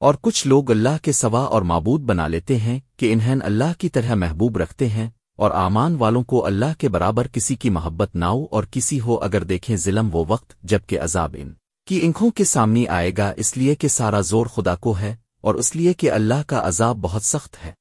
اور کچھ لوگ اللہ کے سوا اور معبود بنا لیتے ہیں کہ انہیں اللہ کی طرح محبوب رکھتے ہیں اور آمان والوں کو اللہ کے برابر کسی کی محبت نہ ہو اور کسی ہو اگر دیکھیں ظلم وہ وقت جبکہ عذاب ان کی انکھوں کے سامنے آئے گا اس لیے کہ سارا زور خدا کو ہے اور اس لیے کہ اللہ کا عذاب بہت سخت ہے۔